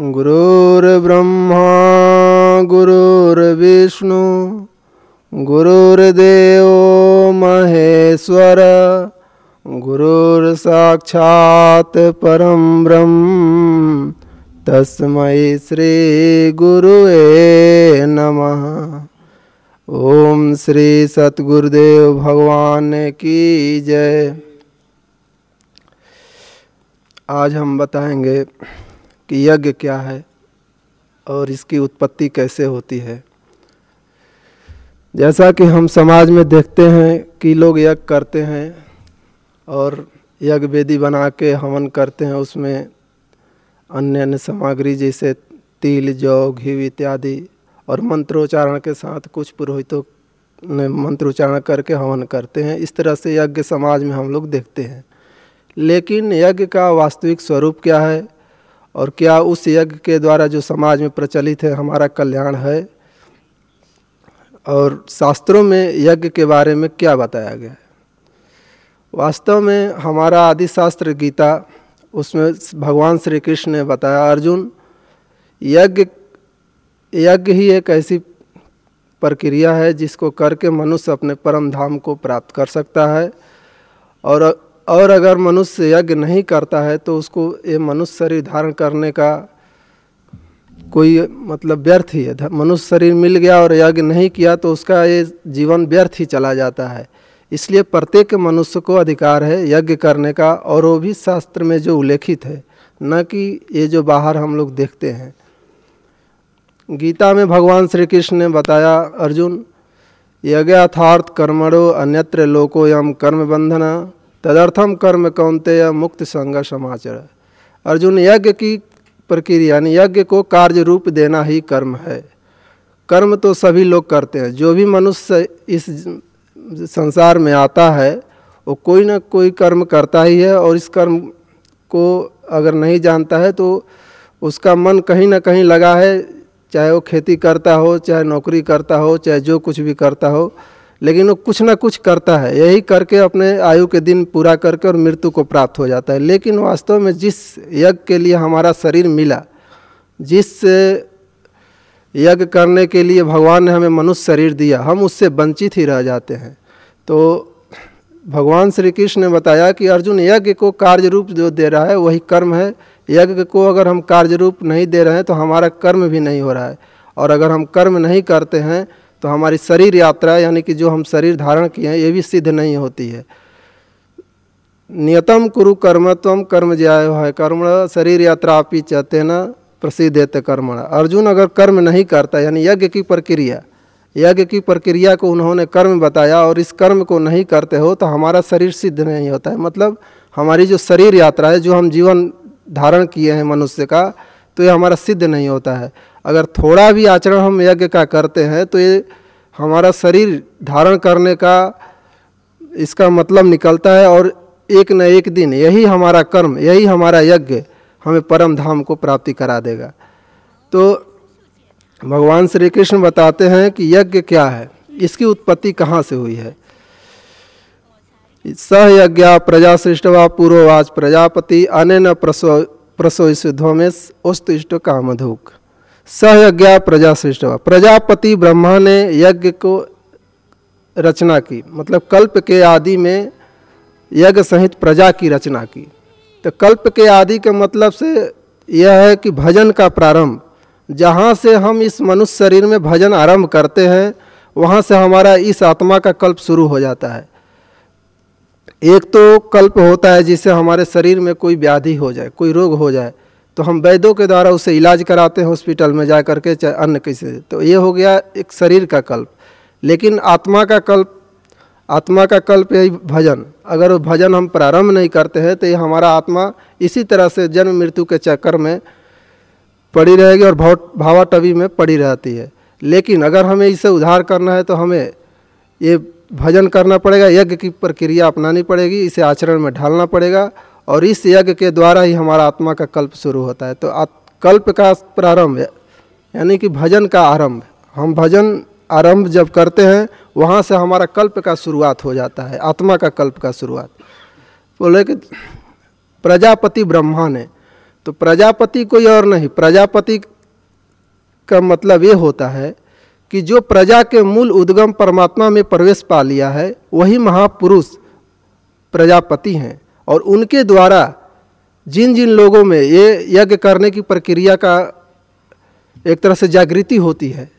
गुरुर्ब्रह्मा, गुरुर्विष्णु, गुरुर्देव महेश्वर, गुरुर्साक्षात् परं ब्रह्म, तस्मै श्रीगुरुवे नमः। ओम श्री सतगुरुदेव भगवान की जय। आज हम बताएँगे कि यज्ञ क्या है और इसकी उत्पत्ति कैसे होती है। जैसा कि हम समाज में देखते हैं कि लोग यज्ञ करते हैं और यज्ञ वेदी बना के हवन करते हैं, उसमें अन्य अन्य सामग्री जैसे तिल, जौ, घी इत्यादि और मंत्रोच्चारण के साथ कुछ पुरोहितों ने मंत्रोच्चारण करके हवन करते हैं। इस तरह से यज्ञ समाज में हम लोग देखते हैं। लेकिन यज्ञ का वास्तविक स्वरूप क्या है? और क्या उस यज्ञ के द्वारा जो समाज में प्रचलित है, हमारा कल्याण है? और शास्त्रों में यज्ञ के बारे में क्या बताया गया है? वास्तव में हमारा आदि शास्त्र गीता, उसमें भगवान श्री कृष्ण ने बताया, अर्जुन, यज्ञ यज्ञ ही एक ऐसी प्रक्रिया है जिसको करके मनुष्य अपने परम धाम को प्राप्त कर सकता है। और और अगर मनुष्य यज्ञ नहीं करता है तो उसको ये मनुष्य शरीर धारण करने का कोई मतलब व्यर्थ ही है। मनुष्य शरीर मिल गया और यज्ञ नहीं किया तो उसका ये जीवन व्यर्थ ही चला जाता है। इसलिए प्रत्येक मनुष्य को अधिकार है यज्ञ करने का, और वो भी शास्त्र में जो उल्लेखित है, न कि ये जो बाहर हम लोग देखते हैं। गीता में भगवान श्री कृष्ण ने बताया, अर्जुन यज्ञाथार्थ कर्मणो अन्यत्र लोको यम कर्म बंधना तदर्थम कर्म कौनते मुक्त संग समाचार। अर्जुन यज्ञ की प्रक्रिया यानी यज्ञ को कार्य रूप देना ही कर्म है। कर्म तो सभी लोग करते हैं। जो भी मनुष्य इस संसार में आता है, वो कोई ना कोई कर्म करता ही है और इस कर्म को अगर नहीं जानता है तो उसका मन कहीं ना कहीं लगा है। चाहे वो खेती करता हो, चाहे नौकरी करता हो, चाहे जो कुछ भी करता हो लेकिन वो कुछ ना कुछ करता है। यही करके अपने आयु के दिन पूरा करके और मृत्यु को प्राप्त हो जाता है। लेकिन वास्तव में जिस यज्ञ के लिए हमारा शरीर मिला, जिस यज्ञ करने के लिए भगवान ने हमें मनुष्य शरीर दिया, हम उससे वंचित ही रह जाते हैं। तो भगवान श्री कृष्ण ने बताया कि अर्जुन यज्ञ को कार्य रूप जो दे रहा है, वही कर्म है। यज्ञ को अगर हम कार्य रूप नहीं दे रहे हैं तो हमारा कर्म भी नहीं हो रहा है। और अगर हम कर्म नहीं करते हैं तो हमारी शरीर यात्रा, यानी कि जो हम शरीर धारण किए हैं, ये भी सिद्ध नहीं होती है। नियतम कुरु कर्मत्व कर्म ज्याय है कर्म शरीर यात्रा आप ही चाहते न, प्रसिद्ध है कर्मण। अर्जुन अगर कर्म नहीं करता, यानी यज्ञ की प्रक्रिया, यज्ञ की प्रक्रिया को उन्होंने कर्म बताया और इस कर्म को नहीं करते हो तो हमारा शरीर सिद्ध नहीं होता है। मतलब हमारी जो शरीर यात्रा है, जो हम जीवन धारण किए हैं मनुष्य का तो ये हमारा सिद्ध नहीं होता है। अगर थोड़ा भी आचरण हम यज्ञ का करते हैं तो ये हमारा शरीर धारण करने का इसका मतलब निकलता है और एक न एक दिन यही हमारा कर्म, यही हमारा यज्ञ हमें परम धाम को प्राप्ति करा देगा। तो भगवान श्री कृष्ण बताते हैं कि यज्ञ क्या है, इसकी उत्पत्ति कहाँ से हुई है। सह यज्ञ प्रजा सृष्टवा पूर्ववाच प्रजापति अन प्रसो प्रसो में उस्त कामधुक। सहयज्ञ प्रजा सृष्टवा प्रजापति ब्रह्मा ने यज्ञ को रचना की मतलब कल्प के आदि में यज्ञ सहित प्रजा की रचना की। तो कल्प के आदि के मतलब से यह है कि भजन का प्रारंभ, जहाँ से हम इस मनुष्य शरीर में भजन आरंभ करते हैं, वहाँ से हमारा इस आत्मा का कल्प शुरू हो जाता है। एक तो कल्प होता है जिससे हमारे शरीर में कोई व्याधि हो जाए, कोई रोग हो जाए तो हम वैद्यों के द्वारा उसे इलाज कराते हैं, हॉस्पिटल में जा करके चाहे अन्य किसी तो ये हो गया एक शरीर का कल्प। लेकिन आत्मा का कल्प, आत्मा का कल्प यही भजन। अगर वो भजन हम प्रारंभ नहीं करते हैं तो ये हमारा आत्मा इसी तरह से जन्म, मृत्यु के चक्कर में पड़ी रहेगी और भाव, भावाटवी में पड़ी रहती है। लेकिन अगर हमें इसे उधार करना है तो हमें ये भजन करना पड़ेगा। यज्ञ की प्रक्रिया अपनानी पड़ेगी, इसे आचरण में ढालना पड़ेगा। और इस यज्ञ के द्वारा ही हमारा आत्मा का कल्प शुरू होता है। तो कल्प का प्रारंभ, यानी कि भजन का आरंभ। हम भजन आरंभ जब करते हैं, वहाँ से हमारा कल्प का शुरुआत हो जाता है, आत्मा का कल्प का शुरुआत। बोले कि प्रजापति ब्रह्मा ने तो प्रजापति कोई और नहीं, प्रजापति का मतलब ये होता है कि जो प्रजा के मूल उद्गम परमात्मा में प्रवेश पा लिया है, वही महापुरुष प्रजापति हैं। और उनके द्वारा जिन जिन लोगों में ये यज्ञ करने की प्रक्रिया का एक तरह से जागृति होती है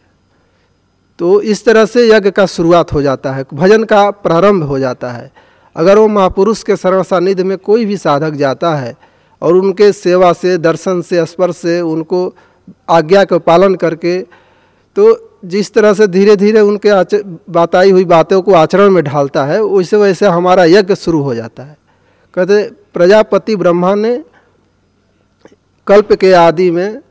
तो इस तरह से यज्ञ का शुरुआत हो जाता है, भजन का प्रारंभ हो जाता है। अगर वो महापुरुष के शरण सानिध्य में कोई भी साधक जाता है और उनके सेवा से, दर्शन से, स्पर्श से उनको आज्ञा का पालन करके तो जिस तरह से धीरे धीरे उनके बताई हुई बातों को आचरण में ढालता है वैसे वैसे हमारा यज्ञ शुरू हो जाता है। कहते, प्रजापति ब्रह्मा ने कल्प के आदि में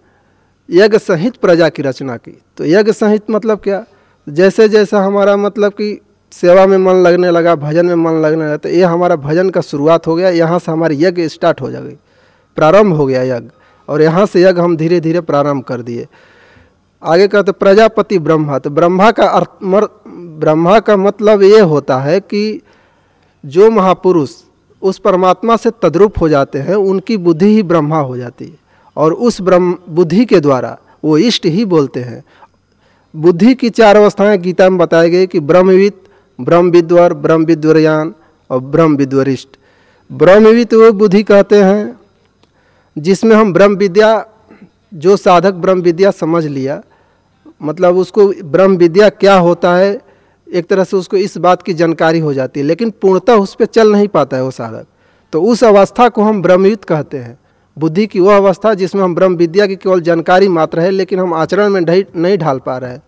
यज्ञ सहित प्रजा की रचना की। तो यज्ञ सहित मतलब क्या? जैसे जैसे हमारा मतलब कि सेवा में मन लगने लगा, भजन में मन लगने लगा तो ये हमारा भजन का शुरुआत हो गया, यहाँ से हमारी यज्ञ स्टार्ट हो जाएगी, प्रारंभ हो गया यज्ञ, और यहाँ से यज्ञ हम धीरे धीरे प्रारंभ कर दिए। आगे कहते, प्रजापति ब्रह्मा। तो ब्रह्मा का अर्थ ब्रह्मा का मतलब ये होता है कि जो महापुरुष उस परमात्मा से तद्रुप हो जाते हैं, उनकी बुद्धि ही ब्रह्मा हो जाती है। और उस ब्रह्म, बुद्धि के द्वारा वो इष्ट ही बोलते हैं। बुद्धि की चार अवस्थाएँ गीता में बताई गई कि ब्रह्मविद ब्रह्म विद्वर ब्रह्म विद्वरयान और ब्रह्म विद्वरिष्ट ब्रह्मविद वो बुद्धि कहते हैं, जिसमें हम ब्रह्म विद्या जो साधक ब्रह्म विद्या समझ लिया मतलब उसको ब्रह्म विद्या क्या होता है एक तरह से उसको इस बात की जानकारी हो जाती है, लेकिन पूर्णतः उस पर चल नहीं पाता है वो साधक। तो उस अवस्था को हम ब्रह्मयुक्त कहते हैं। बुद्धि की वह अवस्था जिसमें हम ब्रह्म विद्या की केवल जानकारी मात्र है, लेकिन हम आचरण में नहीं ढाल पा रहे हैं।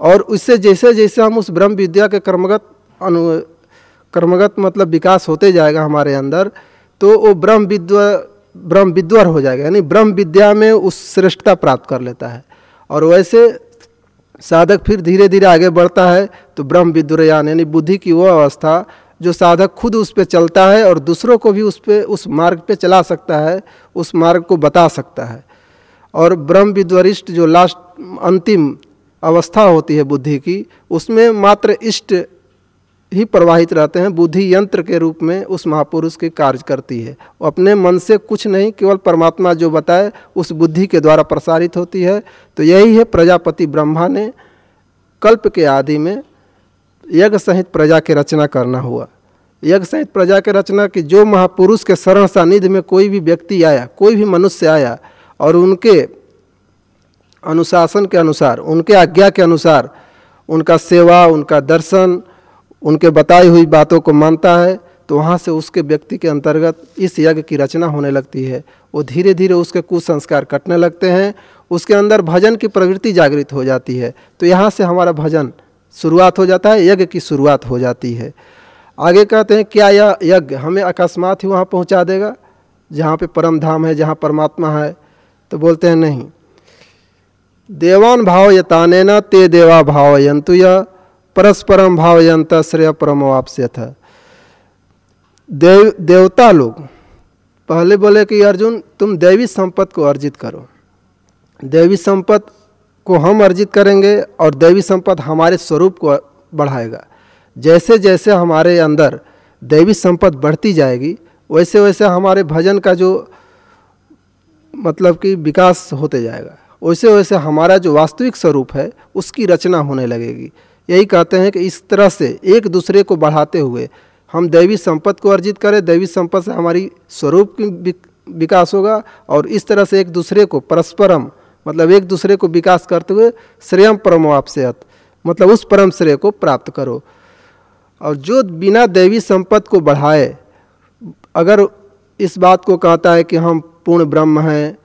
और उससे जैसे जैसे हम उस ब्रह्म विद्या के कर्मगत अनु, कर्मगत मतलब विकास होते जाएगा हमारे अंदर तो वो ब्रह्म विद्व, ब्रह्म विद्वर हो जाएगा। यानी ब्रह्म विद्या में उस श्रेष्ठता प्राप्त कर लेता है। और वैसे साधक फिर धीरे धीरे आगे बढ़ता है तो ब्रह्म विद्रयान, यानी बुद्धि की वो अवस्था, जो साधक खुद उस पर चलता है और दूसरों को भी उस पर उस मार्ग पे चला सकता है, उस मार्ग को बता सकता है। और ब्रह्म विद्वरिष्ट जो लास्ट अंतिम अवस्था होती है बुद्धि की, उसमें मात्र इष्ट ही प्रवाहित रहते हैं, बुद्धि यंत्र के रूप में उस महापुरुष के कार्य करती है। अपने मन से कुछ नहीं, केवल परमात्मा जो बताए, उस बुद्धि के द्वारा प्रसारित होती है। तो यही है प्रजापति ब्रह्मा ने कल्प के आदि में यज्ञ सहित प्रजा की रचना करना हुआ। यज्ञ सहित प्रजा के रचना की जो महापुरुष के शरण सानिध्य में कोई भी व्यक्ति आया, कोई भी मनुष्य आया, और उनके अनुशासन के अनुसार, उनके आज्ञा के अनुसार, उनका सेवा, उनका दर्शन उनके बताई हुई बातों को मानता है तो वहाँ से उसके व्यक्ति के अंतर्गत इस यज्ञ की रचना होने लगती है। वो धीरे धीरे उसके कुसंस्कार कटने लगते हैं, उसके अंदर भजन की प्रवृत्ति जागृत हो जाती है। तो यहाँ से हमारा भजन शुरुआत हो जाता है, यज्ञ की शुरुआत हो जाती है। आगे कहते हैं, क्या यह यज्ञ हमें अकस्मात ही वहाँ पहुँचा देगा? जहाँ पे परम धाम है, जहाँ परमात्मा है। तो बोलते हैं, नहीं। देवान भाव यताने ते देवा भाव यंतु यह परस्परम भावयंत श्रेय परमवाप्स्यथ देव देवता लोग, पहले बोले कि अर्जुन, तुम देवी संपत्ति को अर्जित करो। देवी संपत्ति को हम अर्जित करेंगे और देवी संपत्ति हमारे स्वरूप को बढ़ाएगा। जैसे जैसे हमारे अंदर देवी संपत्ति बढ़ती जाएगी, वैसे वैसे हमारे भजन का जो मतलब कि विकास होते जाएगा। वैसे वैसे हमारा जो वास्तविक स्वरूप है, उसकी रचना होने लगेगी। यही कहते हैं कि इस तरह से एक दूसरे को बढ़ाते हुए हम दैवी संपत्ति को अर्जित करें। दैवी संपत्ति से हमारी स्वरूप की विकास होगा और इस तरह से एक दूसरे को परस्परम मतलब एक दूसरे को विकास करते हुए श्रेयम परमवापसेयत मतलब उस परम श्रेय को प्राप्त करो। और जो बिना दैवी संपत्ति को बढ़ाए, अगर इस बात को कहता है कि हम पूर्ण ब्रह्म हैं,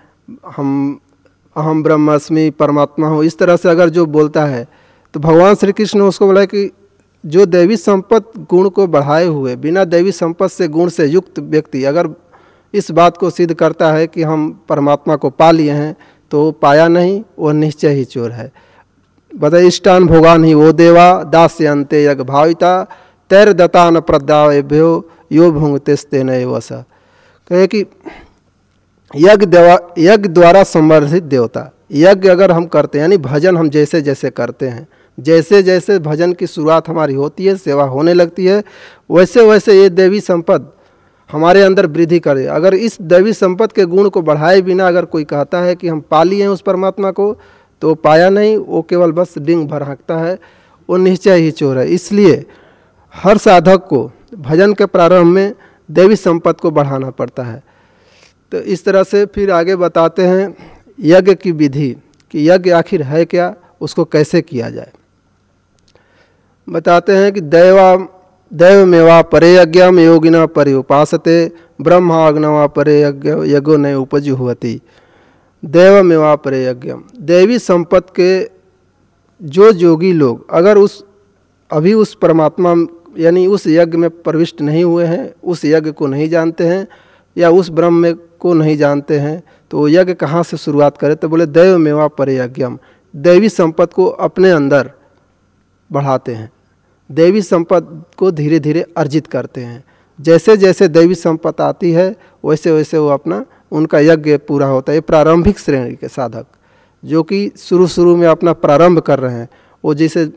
हम अहम ब्रह्मास्मि परमात्मा हो, इस तरह से अगर जो बोलता है तो भगवान श्री कृष्ण ने उसको बोला कि जो देवी संपत्ति गुण को बढ़ाए हुए, बिना देवी संपत्ति से गुण से युक्त व्यक्ति अगर इस बात को सिद्ध करता है कि हम परमात्मा को पा लिए हैं तो पाया नहीं, वो निश्चय ही चोर है। बता इष्टान भोगान ही वो देवा दास्य अंत्य यज्ञ भाविता, तैर दतान प्रदाव्यो यो भुंगते न वसा कहे कि यज्ञ देवा, यज्ञ द्वारा संवर्धित देवता, यज्ञ अगर हम करते हैं, यानी भजन हम जैसे जैसे करते हैं जैसे जैसे भजन की शुरुआत हमारी होती है, सेवा होने लगती है वैसे वैसे ये देवी संपद हमारे अंदर वृद्धि करे। अगर इस देवी संपत के गुण को बढ़ाए बिना अगर कोई कहता है कि हम पा लिए हैं उस परमात्मा को तो पाया नहीं, वो केवल बस डिंग भर हाँकता है, वो निश्चय ही चोर है। इसलिए हर साधक को भजन के प्रारंभ में देवी संपत्ति को बढ़ाना पड़ता है। तो इस तरह से फिर आगे बताते हैं यज्ञ की विधि, कि यज्ञ आखिर है क्या, उसको कैसे किया जाए। बताते हैं कि दैवा दैव मेवा परे यज्ञम योगिना परे उपासते ब्रह्माग्नवा परे यज्ञ यज्ञो न उपज हुवती। दैव मेवा परे यज्ञम दैवी संपत्ति के जो योगी लोग, अगर उस, अभी उस परमात्मा, यानी उस यज्ञ में प्रविष्ट नहीं हुए हैं, उस यज्ञ को नहीं जानते हैं, या उस ब्रह्म में को नहीं जानते हैं तो वो यज्ञ कहाँ से शुरुआत करें? तो बोले दैव मेवा परे यज्ञम दैवी संपत्ति को अपने अंदर बढ़ाते हैं। देवी संपद को धीरे धीरे अर्जित करते हैं। जैसे जैसे देवी संपत्ति आती है वैसे वैसे वो अपना, उनका यज्ञ पूरा होता है। प्रारंभिक श्रेणी के साधक, जो कि शुरू शुरू में अपना प्रारंभ कर रहे हैं। वो जैसे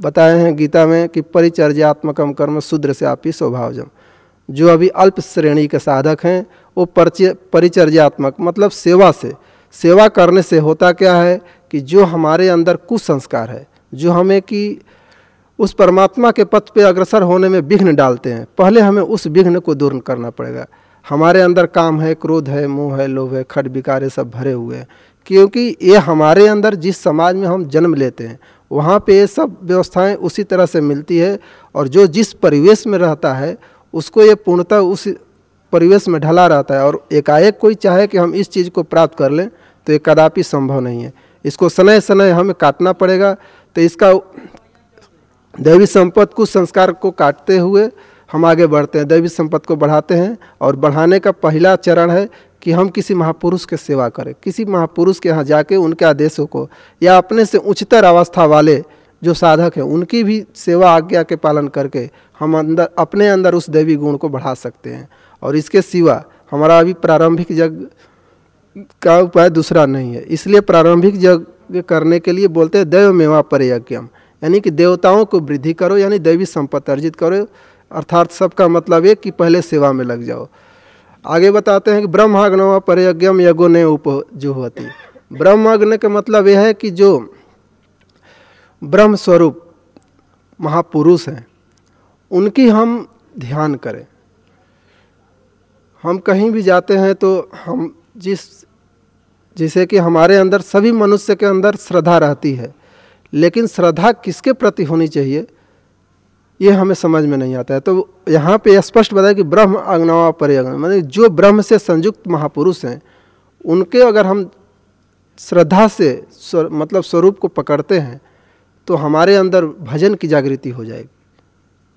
बताए हैं गीता में कि परिचर्यात्मकम कर्म शूद्र से आप ही स्वभावजम। जो अभी अल्प श्रेणी के साधक हैं, वो परिचय, परिचर्यात्मक मतलब सेवा से। सेवा करने से होता क्या है कि जो हमारे अंदर कुसंस्कार है जो हमें कि उस परमात्मा के पथ पे अग्रसर होने में विघ्न डालते हैं। पहले हमें उस विघ्न को दूर करना पड़ेगा। हमारे अंदर काम है, क्रोध है, मोह है, लोभ है, खट, विकार सब भरे हुए हैं। क्योंकि ये हमारे अंदर जिस समाज में हम जन्म लेते हैं, वहाँ पे ये सब व्यवस्थाएँ उसी तरह से मिलती है और जो जिस परिवेश में रहता है, उसको ये पूर्णतः उस परिवेश में ढला रहता है और एकाएक कोई चाहे कि हम इस चीज़ को प्राप्त कर लें तो ये कदापि संभव नहीं है। इसको समय समय हमें काटना पड़ेगा। तो इसका दैवी संपत्ति कुछ संस्कार को काटते हुए हम आगे बढ़ते हैं, दैवी संपत्ति को बढ़ाते हैं और बढ़ाने का पहला चरण है कि हम किसी महापुरुष के सेवा करें। किसी महापुरुष के यहाँ जाके उनके आदेशों को या अपने से उच्चतर अवस्था वाले जो साधक हैं, उनकी भी सेवा आज्ञा के पालन करके हम अंदर, अपने अंदर उस देवी गुण को बढ़ा सकते हैं। और इसके सिवा हमारा अभी प्रारंभिक जग का उपाय दूसरा नहीं है। इसलिए प्रारंभिक जग करने के लिए बोलते हैं, देव मेवा पर यज्ञम यानी कि देवताओं को वृद्धि करो, यानी दैवी संपत्ति अर्जित करो। अर्थात सबका मतलब है कि पहले सेवा में लग जाओ। आगे बताते हैं कि ब्रह्माग्न परयज्ञम यज्ञो ने उप जो होती ब्रह्माग्न का मतलब यह है कि जो ब्रह्म स्वरूप महापुरुष हैं, उनकी हम ध्यान करें। हम कहीं भी जाते हैं तो हम जिस जिसे कि हमारे अंदर सभी मनुष्य के अंदर श्रद्धा रहती है। लेकिन श्रद्धा किसके प्रति होनी चाहिए? ये हमें समझ में नहीं आता है। तो यहाँ पे स्पष्ट बताया कि ब्रह्म अग्नवा परिअग्न मतलब जो ब्रह्म से संयुक्त महापुरुष हैं उनके अगर हम श्रद्धा से स्वर, मतलब स्वरूप को पकड़ते हैं तो हमारे अंदर भजन की जागृति हो जाएगी।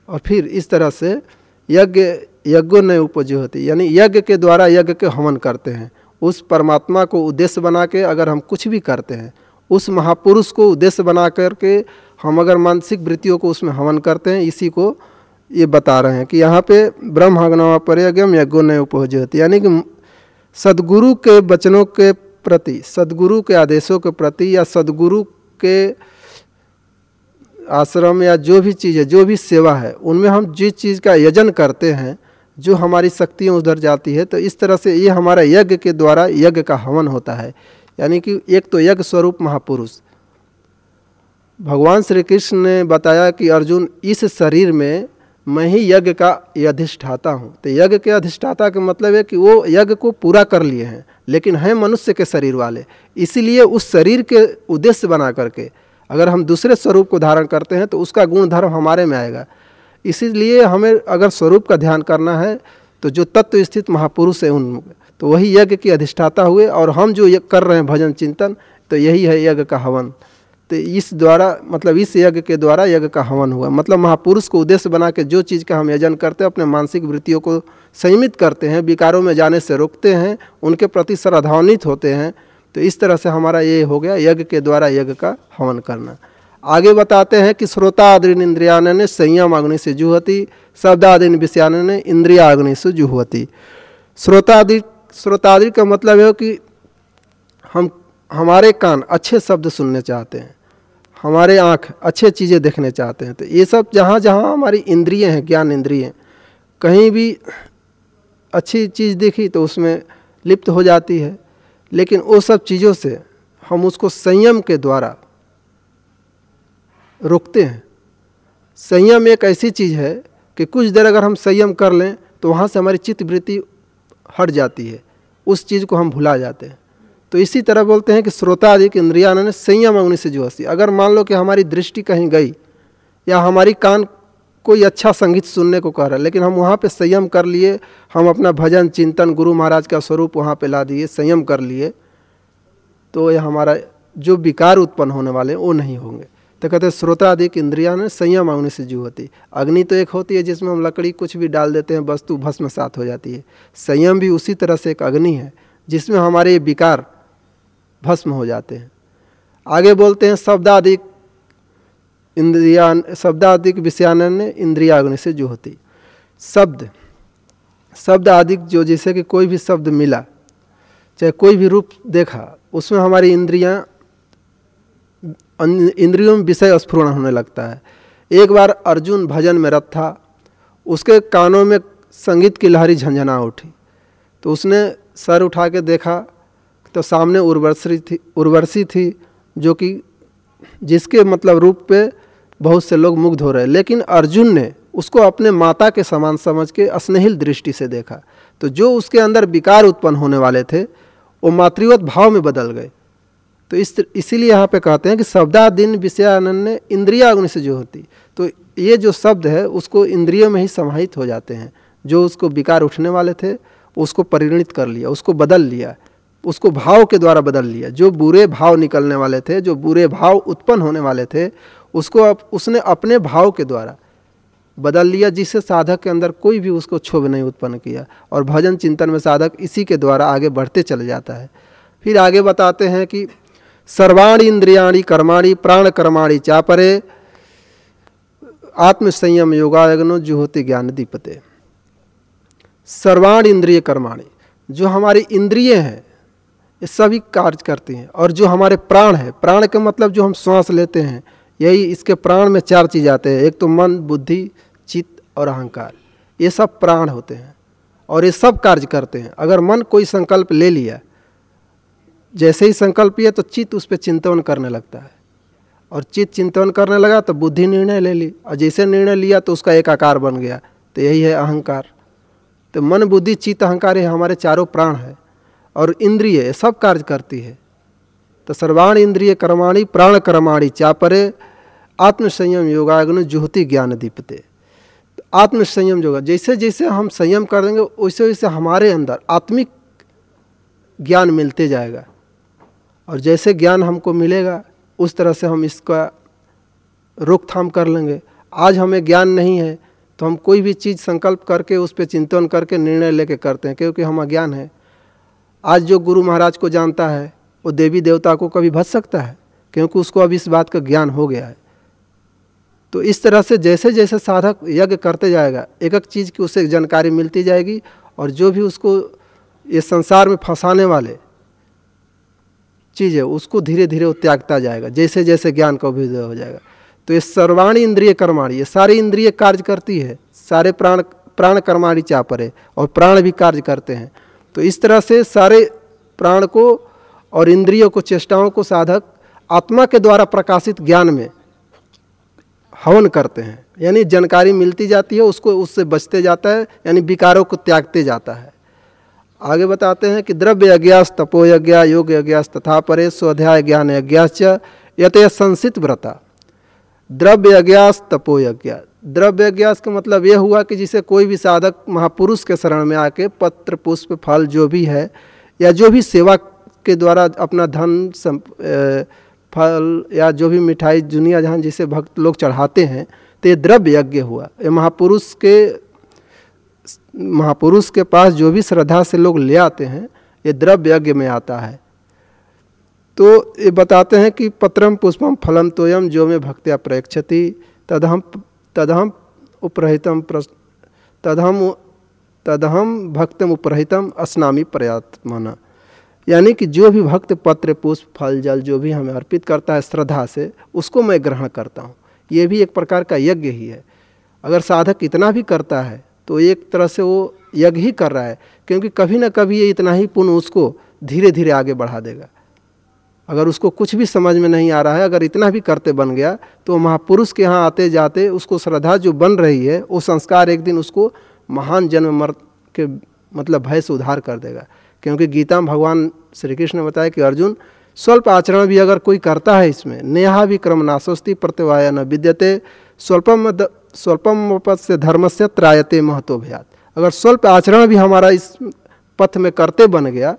और फिर इस तरह से यज्ञ यज्ञों न उपजी होती यानी यज्ञ के द्वारा यज्ञ के हवन करते हैं। उस परमात्मा को उद्देश्य बना के अगर हम कुछ भी करते हैं, उस महापुरुष को उद्देश्य बना करके हम अगर मानसिक वृत्तियों को उसमें हवन करते हैं, इसी को ये बता रहे हैं कि यहाँ पे ब्रह्म पर यज्ञम यज्ञो न होती यानी कि सदगुरु के वचनों के प्रति, सदगुरु के आदेशों के प्रति या सदगुरु के आश्रम या जो भी चीज़ है, जो भी सेवा है, उनमें हम जिस चीज़ का यजन करते हैं जो हमारी शक्तियाँ उधर जाती है तो इस तरह से ये हमारा यज्ञ के द्वारा यज्ञ का हवन होता है। यानी कि एक तो यज्ञ स्वरूप महापुरुष। भगवान श्री कृष्ण ने बताया कि अर्जुन, इस शरीर में मैं ही यज्ञ का अधिष्ठाता हूँ। तो यज्ञ के अधिष्ठाता का मतलब है कि वो यज्ञ को पूरा कर लिए हैं, लेकिन हैं मनुष्य के शरीर वाले। इसीलिए उस शरीर के उद्देश्य बना करके अगर हम दूसरे स्वरूप को धारण करते हैं तो उसका गुण धर्म हमारे में आएगा। इसीलिए हमें अगर स्वरूप का ध्यान करना है तो जो तत्व स्थित महापुरुष है उन तो वही यज्ञ की अधिष्ठाता हुए और हम जो कर रहे हैं भजन चिंतन तो यही है यज्ञ का हवन। तो इस द्वारा मतलब इस यज्ञ के द्वारा यज्ञ का हवन हुआ। मतलब महापुरुष को उद्देश्य बना के जो चीज़ का हम यजन करते हैं, अपने मानसिक वृत्तियों को संयमित करते हैं, विकारों में जाने से रोकते हैं, उनके प्रति श्रद्धान्वित होते हैं तो इस तरह से हमारा ये हो गया यज्ञ के द्वारा यज्ञ का हवन करना। आगे बताते हैं कि श्रोता आदि इंद्रियान ने संयम अग्नि से जुहती, शब्दादीन विषयान ने इंद्रिया अग्नि से जुहती। श्रोतादि श्रोतादि का मतलब है कि हम, हमारे कान अच्छे शब्द सुनने चाहते हैं, हमारे आँख अच्छे चीज़ें देखने चाहते हैं। तो ये सब जहाँ जहाँ हमारी इंद्रिय हैं, ज्ञान इंद्रिय, कहीं भी अच्छी चीज़ देखी तो उसमें लिप्त हो जाती है। लेकिन वो सब चीज़ों से हम उसको संयम के द्वारा रोकते हैं। संयम एक ऐसी चीज़ है कि कुछ देर अगर हम संयम कर लें तो वहाँ से हमारी चित्तवृत्ति हट जाती है। उस चीज़ को हम भुला जाते हैं। तो इसी तरह बोलते हैं कि श्रोता आदि की इंद्रिया ने संयम अग्नि से जो हसी अगर मान लो कि हमारी दृष्टि कहीं गई, या हमारी कान कोई अच्छा संगीत सुनने को कह रहा है, लेकिन हम वहाँ पे संयम कर लिए, हम अपना भजन, चिंतन, गुरु महाराज का स्वरूप वहाँ पे ला दिए, संयम कर लिए तो ये हमारा जो विकार उत्पन्न होने वाले वो नहीं होंगे। तो कहते हैं श्रोताधिक इंद्रिया ने संयम अग्नि से जू होती। अग्नि तो एक होती है जिसमें हम लकड़ी कुछ भी डाल देते हैं, वस्तु भस्म सात हो जाती है। संयम भी उसी तरह से एक अग्नि है, जिसमें हमारे विकार भस्म हो जाते हैं। आगे बोलते हैं शब्दाधिक इंद्रिया शब्दाधिक विषयानन्य इंद्रिया अग्नि से जो होती। शब्द शब्द आदि जो जैसे कि कोई भी शब्द मिला, चाहे कोई भी रूप देखा, उसमें हमारी इंद्रियाँ इंद्रियों में विषय स्फुरण होने लगता है। एक बार अर्जुन भजन में रथ था, उसके कानों में संगीत की लहरी झंझना उठी। तो उसने सर उठा के देखा तो सामने उर्वशी थी उर्वशी थी, जो कि, जिसके मतलब रूप पे बहुत से लोग मुग्ध हो रहे लेकिन अर्जुन ने उसको अपने माता के समान समझ के स्नेहिल दृष्टि से देखा। तो जो उसके अंदर विकार उत्पन्न होने वाले थे, वो मातृवत भाव में बदल गए। तो इस इसीलिए यहाँ पे कहते हैं कि शब्दा दिन विषयानन्य इंद्रिया अग्नि से जो होती तो ये जो शब्द है, उसको इंद्रियों में ही समाहित हो जाते हैं। जो उसको विकार उठने वाले थे, उसको परिणित कर लिया, उसको बदल लिया, उसको भाव के द्वारा बदल लिया। जो बुरे भाव निकलने वाले थे, जो बुरे भाव उत्पन्न होने वाले थे, उसको अब, उसने अपने भाव के द्वारा बदल लिया, जिससे साधक के अंदर कोई भी उसको क्षोभ नहीं उत्पन्न किया, और भजन चिंतन में साधक इसी के द्वारा आगे बढ़ते चले जाता है। फिर आगे बताते हैं कि सर्वाणी इंद्रियाणी, कर्माणी प्राण कर्माणी चापरे, आत्मसंयम योगायगनो जो होते ज्ञान दीपते। सर्वाण इंद्रिय कर्माणी, जो हमारी इंद्रिय हैं, ये सभी कार्य करती हैं, और जो हमारे प्राण है, प्राण का मतलब जो हम श्वास लेते हैं, यही इसके प्राण में चार चीज़ आते हैं, एक तो मन, बुद्धि, चित्त और अहंकार। ये सब प्राण होते हैं, और ये सब कार्य करते हैं। अगर मन कोई संकल्प ले लिया जैसे ही संकल्प लिया तो चित्त उस पर चिंतन करने लगता है। और चित्त चिंतन करने लगा तो बुद्धि निर्णय ले ली। और जैसे निर्णय लिया तो उसका एक आकार बन गया। तो यही है अहंकार। तो मन, बुद्धि, चित्त, अहंकार ये हमारे चारों प्राण है। और इंद्रिय सब कार्य करती है। तो सर्वाण इंद्रिय कर्माणी, प्राण कर्माणी चापरे, आत्मसंयम योगाग्न जुहति ज्ञान दीपते। तो आत्मसंयम योगा, जैसे जैसे हम संयम कर देंगे वैसे वैसे हमारे अंदर आत्मिक ज्ञान मिलते जाएगा। और जैसे ज्ञान हमको मिलेगा, उस तरह से हम इसका रोकथाम कर लेंगे। आज हमें ज्ञान नहीं है तो हम कोई भी चीज़ संकल्प करके, उस पर चिंतन करके निर्णय लेके करते हैं, क्योंकि हम अज्ञान है। आज जो गुरु महाराज को जानता है, वो देवी देवता को कभी भज सकता है, क्योंकि उसको अब इस बात का ज्ञान हो गया है। तो इस तरह से जैसे जैसे साधक यज्ञ करते जाएगा एक एक चीज़ की उसे जानकारी मिलती जाएगी, और जो भी उसको ये संसार में फंसाने वाले चीज़ है, उसको धीरे धीरे वो त्यागता जाएगा जैसे जैसे ज्ञान का अभ्युदय हो जाएगा। तो ये सर्वाणी इंद्रिय कर्माणी, ये सारी इंद्रिय कार्य करती है, सारे प्राण प्राण कर्माणी चापरे और प्राण भी कार्य करते हैं। तो इस तरह से सारे प्राण को और इंद्रियों को, चेष्टाओं को साधक आत्मा के द्वारा प्रकाशित ज्ञान में हवन करते हैं। यानी जानकारी मिलती जाती है, उसको, उससे बचते जाता है, यानी विकारों को त्यागते जाता है। आगे बताते हैं कि द्रव्य यज्ञास तपो यज्ञ योग यज्ञास तथा परे स्वाध्याय ज्ञान यज्ञाच यत संसित व्रता। द्रव्य यज्ञास तपो यज्ञ द्रव्य यज्ञास का मतलब यह हुआ कि जिसे कोई भी साधक महापुरुष के शरण में आके पत्र, पुष्प, फल, जो भी है, या जो भी सेवा के द्वारा अपना धन फल, या जो भी मिठाई, दुनिया जहाँ जिसे भक्त लोग चढ़ाते हैं तो ये द्रव्य यज्ञ हुआ। ये महापुरुष के महापुरुष के पास जो भी श्रद्धा से लोग ले आते हैं, ये द्रव्य यज्ञ में आता है। तो ये बताते हैं कि पत्रम पुष्पम फलम तोयम जो में भक्त्या प्रयक्षति तदहम तदहम उपरहितम तदहम तदहम भक्तम उपरहितम अस्नामी पर्यात्मना। यानी कि जो भी भक्त पत्र, पुष्प, फल, जल, जो भी हमें अर्पित करता है श्रद्धा से, उसको मैं ग्रहण करता हूँ। ये भी एक प्रकार का यज्ञ ही है। अगर साधक इतना भी करता है तो एक तरह से वो यज्ञ ही कर रहा है, क्योंकि कभी ना कभी ये इतना ही पुण्य उसको धीरे धीरे आगे बढ़ा देगा। अगर उसको कुछ भी समझ में नहीं आ रहा है, अगर इतना भी करते बन गया तो महापुरुष के यहाँ आते जाते उसको श्रद्धा जो बन रही है, वो संस्कार एक दिन उसको महान जन्म मर के मतलब भय से उद्धार कर देगा। क्योंकि गीता में भगवान श्री कृष्ण ने बताया कि अर्जुन, स्वल्प आचरण भी अगर कोई करता है इसमें, नेहा भी क्रम नाशोस्ती प्रत्यवाय न विद्यते, स्वल्पम स्वल्पम से धर्म से त्रायते महत्व भयात अगर स्वल्प आचरण भी हमारा इस पथ में करते बन गया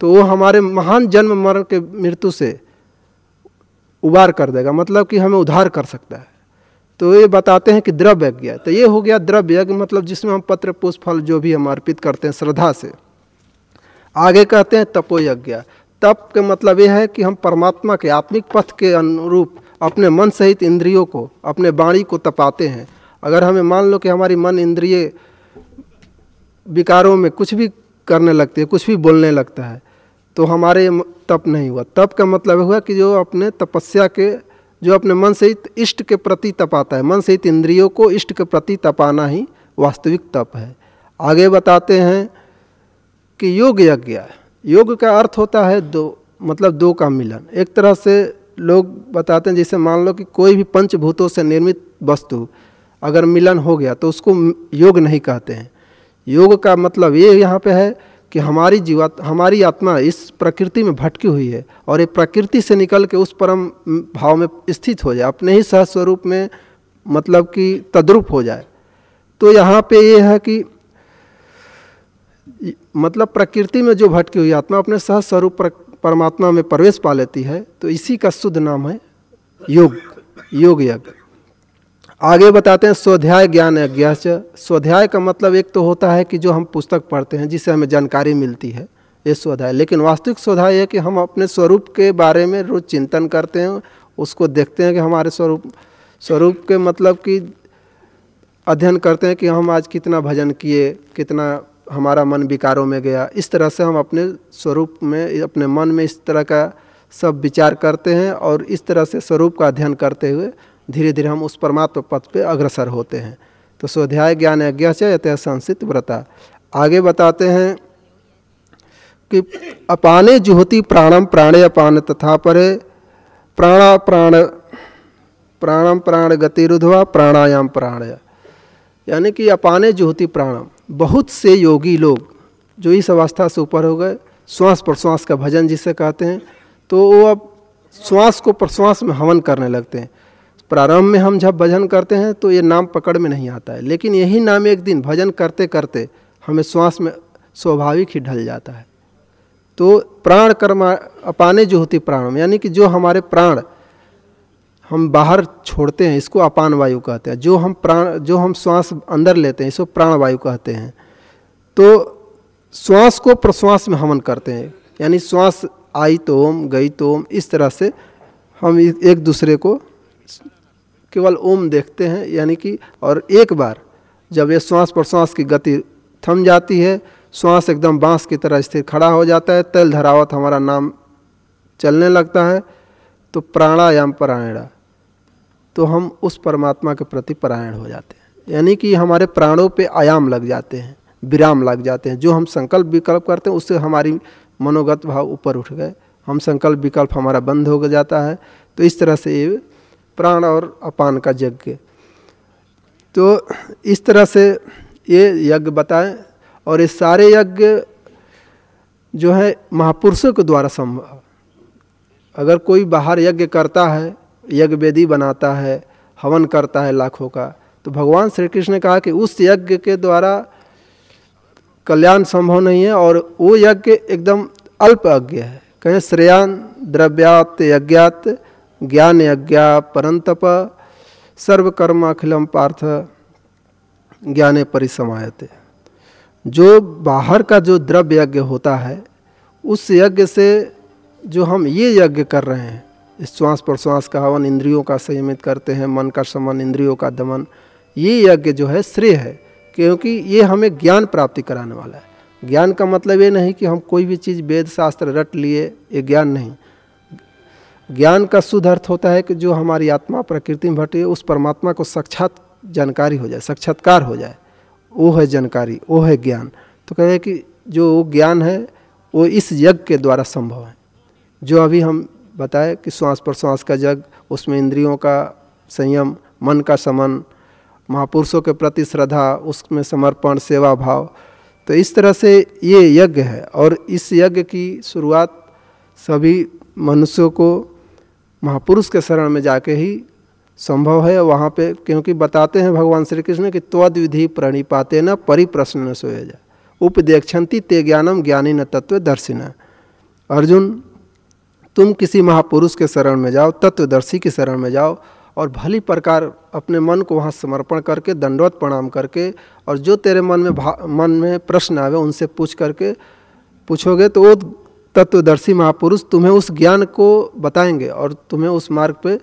तो वो हमारे महान जन्म मरण के मृत्यु से उबार कर देगा मतलब कि हमें उधार कर सकता है। तो ये बताते हैं कि द्रव्य यज्ञ तो ये हो गया द्रव्य यज्ञ मतलब जिसमें हम पत्र, पुष्प, फल जो भी हम अर्पित करते हैं श्रद्धा से। आगे कहते हैं तपो यज्ञ तप के मतलब ये है कि हम परमात्मा के आत्मिक पथ के अनुरूप अपने मन सहित इंद्रियों को, अपने वाणी को तपाते हैं। अगर हमें मान लो कि हमारी मन इंद्रिय विकारों में कुछ भी करने लगती है, कुछ भी बोलने लगता है तो हमारे तप नहीं हुआ। तप का मतलब हुआ कि जो अपने तपस्या के, जो अपने मन सहित इष्ट के प्रति तपाता है, मन सहित इंद्रियों को इष्ट के प्रति तपाना ही वास्तविक तप है। आगे बताते हैं कि योग यज्ञ योग का अर्थ होता है दो मतलब दो का मिलन। एक तरह से लोग बताते हैं, जैसे मान लो कि कोई भी पंचभूतों से निर्मित वस्तु अगर मिलन हो गया तो उसको योग नहीं कहते हैं। योग का मतलब ये यहाँ पे है कि हमारी जीवा, हमारी आत्मा इस प्रकृति में भटकी हुई है और ये प्रकृति से निकल के उस परम भाव में स्थित हो जाए, अपने ही सहस्वरूप में मतलब कि तद्रुप हो जाए। तो यहाँ पे ये है कि मतलब प्रकृति में जो भटकी हुई आत्मा, अपने स्वरूप परमात्मा में प्रवेश पा लेती है तो इसी का शुद्ध नाम है योग योग यज्ञ। आगे बताते हैं, स्वाध्याय ज्ञान यज्ञ। स्वाध्याय का मतलब एक तो होता है कि जो हम पुस्तक पढ़ते हैं जिससे हमें जानकारी मिलती है, ये स्वाध्याय। लेकिन वास्तविक स्वाध्याय है कि हम अपने स्वरूप के बारे में रोज चिंतन करते हैं, उसको देखते हैं कि हमारे स्वरूप स्वरूप के मतलब कि अध्ययन करते हैं कि हम आज कितना भजन किए, कितना हमारा मन विकारों में गया। इस तरह से हम अपने स्वरूप में, अपने मन में इस तरह का सब विचार करते हैं और इस तरह से स्वरूप का अध्ययन करते हुए धीरे धीरे हम उस परमात्मा पथ पे अग्रसर होते हैं। तो स्वाध्याय ज्ञान यज्ञ से यत संसित व्रता। आगे बताते हैं कि अपाने जुहति प्राणम प्राणे अपान तथा परे प्राणा प्राण प्राणम प्राण गतिरुधवा प्राणायाम प्राण यानी कि अपाने जुहति प्राणम बहुत से योगी लोग जो इस अवस्था से ऊपर हो गए, श्वास प्रश्वास का भजन जिसे कहते हैं तो वो अब श्वास को प्रश्वास में हवन करने लगते हैं। प्रारंभ में हम जब भजन करते हैं तो ये नाम पकड़ में नहीं आता है, लेकिन यही नाम एक दिन भजन करते करते हमें श्वास में स्वाभाविक ही ढल जाता है। तो प्राण कर्म, अपाने जो होती प्राण, यानी कि जो हमारे प्राण हम बाहर छोड़ते हैं, इसको अपान वायु कहते हैं। जो हम प्राण, जो हम श्वास अंदर लेते हैं, इसको प्राण वायु कहते हैं। तो श्वास को प्रश्वास में हमन करते हैं। यानी श्वास आई तो ओम, गई तो ओम, इस तरह से हम एक दूसरे को केवल ओम देखते हैं। यानी कि, और एक बार जब ये श्वास प्रश्वास की गति थम जाती है, श्वास एकदम बाँस की तरह स्थिर खड़ा हो जाता है, तल धरावत हमारा नाम चलने लगता है। तो प्राणायाम परायणा। तो हम उस परमात्मा के प्रति परायण हो जाते हैं। यानी कि हमारे प्राणों पे आयाम लग जाते हैं, विराम लग जाते हैं। जो हम संकल्प विकल्प करते हैं, उससे हमारी मनोगत भाव ऊपर उठ गए। हम संकल्प विकल्प हमारा बंद हो जाता है। तो इस तरह से ये प्राण और अपान का यज्ञ। तो इस तरह से ये यज्ञ बताएँ और ये सारे यज्ञ जो है महापुरुषों के द्वारा संभव अगर कोई बाहर यज्ञ करता है यज्ञ वेदी बनाता है, हवन करता है लाखों का। तो भगवान श्री कृष्ण ने कहा कि उस यज्ञ के द्वारा कल्याण संभव नहीं है और वो यज्ञ एकदम अल्प यज्ञ है। कहें, श्रेयान, द्रव्यात, यज्ञात, ज्ञान यज्ञ, परंतप सर्वकर्म अखिलम पार्थ, ज्ञाने परिसमायते। जो बाहर का जो द्रव्य यज्ञ होता है, उस यज्ञ से जो हम ये यज्ञ कर रहे हैं श्वास प्रश्वास का हवन इंद्रियों का संयमित करते हैं, मन का समन इंद्रियों का दमन। ये यज्ञ जो है श्रेय है, क्योंकि ये हमें ज्ञान प्राप्ति कराने वाला है। ज्ञान का मतलब ये नहीं कि हम कोई भी चीज़ वेद शास्त्र रट लिए, ये ज्ञान नहीं। ज्ञान का शुद्ध अर्थ होता है कि जो हमारी आत्मा प्रकृति में भटे उस परमात्मा को साक्षात जानकारी हो जाए, साक्षात्कार हो जाए। वो है जानकारी, वो है ज्ञान। तो कह कि जो ज्ञान है, वो इस यज्ञ के द्वारा संभव है। जो अभी हम बताए कि श्वास प्रश्वास का जग, उसमें इंद्रियों का संयम, मन का समन, महापुरुषों के प्रति श्रद्धा, उसमें समर्पण, सेवा भाव। तो इस तरह से ये यज्ञ है और इस यज्ञ की शुरुआत सभी मनुष्यों को महापुरुष के शरण में जाके ही संभव है वहाँ पे, क्योंकि बताते हैं भगवान श्री कृष्ण कि त्वद विधि प्रणिपाते न परिप्रश्न न सोए जा उपदेक्षंती ते ज्ञानम ज्ञानी न तत्व दर्शिना। अर्जुन तुम किसी महापुरुष के शरण में जाओ, तत्वदर्शी के शरण में जाओ और भली प्रकार अपने मन को वहाँ समर्पण करके, दंडवत प्रणाम करके और जो तेरे मन में मन में प्रश्न आवे उनसे पूछ करके पूछोगे तो वो तत्वदर्शी महापुरुष तुम्हें उस ज्ञान को बताएँगे और तुम्हें उस मार्ग पे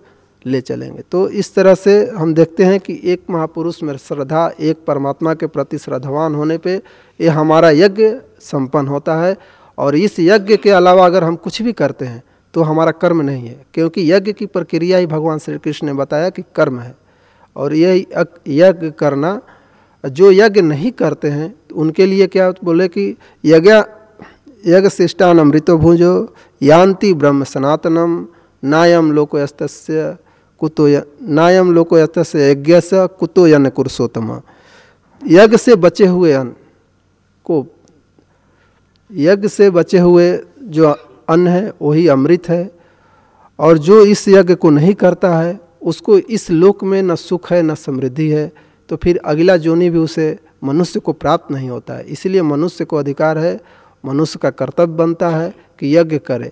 ले चलेंगे। तो इस तरह से हम देखते हैं कि एक महापुरुष में श्रद्धा, एक परमात्मा के प्रति श्रद्धावान होने पे ये हमारा यज्ञ संपन्न होता है और इस यज्ञ के अलावा अगर हम कुछ भी करते हैं तो हमारा कर्म नहीं है, क्योंकि यज्ञ की प्रक्रिया ही भगवान श्री कृष्ण ने बताया कि कर्म है। और यह यज्ञ करना, जो यज्ञ नहीं करते हैं उनके लिए क्या बोले कि यज्ञ यज्ञ शिष्टान अमृतो भुजो यान्ति ब्रह्म सनातनम नायम लोकोयस्त कुतो नायम लोकोयस्त यज्ञ से कुतो यन कुरुषोत्तम यज्ञ से बचे हुए अन्न को, यज्ञ से बचे हुए जो अन्न है, वही अमृत है। और जो इस यज्ञ को नहीं करता है, उसको इस लोक में न सुख है, न समृद्धि है। तो फिर अगला जोनी भी उसे मनुष्य को प्राप्त नहीं होता है। इसलिए मनुष्य को अधिकार है, मनुष्य का कर्तव्य बनता है कि यज्ञ करे।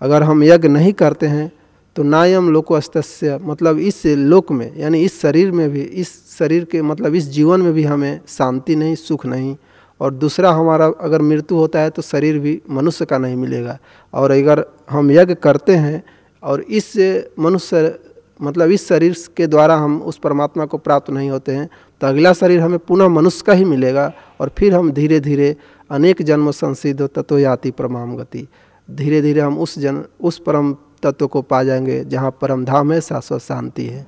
अगर हम यज्ञ नहीं करते हैं तो नायम लोकोस्तस्य मतलब इस लोक में, यानी इस शरीर में भी, इस शरीर के मतलब इस जीवन में भी हमें शांति नहीं, सुख नहीं। और दूसरा हमारा अगर मृत्यु होता है तो शरीर भी मनुष्य का नहीं मिलेगा। और अगर हम यज्ञ करते हैं और इस मनुष्य मतलब इस शरीर के द्वारा हम उस परमात्मा को प्राप्त नहीं होते हैं तो अगला शरीर हमें पुनः मनुष्य का ही मिलेगा और फिर हम धीरे धीरे अनेक जन्म संसिद्ध तत्व याति परमाम गति धीरे धीरे हम उस जन, उस परम तत्व को पा जाएँगे जहाँ परम धाम है शाश्वत शांति है।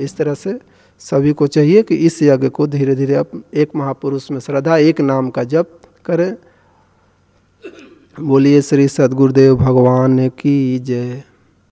इस तरह से सभी को चाहिए कि इस यज्ञ को धीरे धीरे अब एक महापुरुष में श्रद्धा, एक नाम का जप करें। बोलिए श्री सदगुरुदेव भगवान की जय।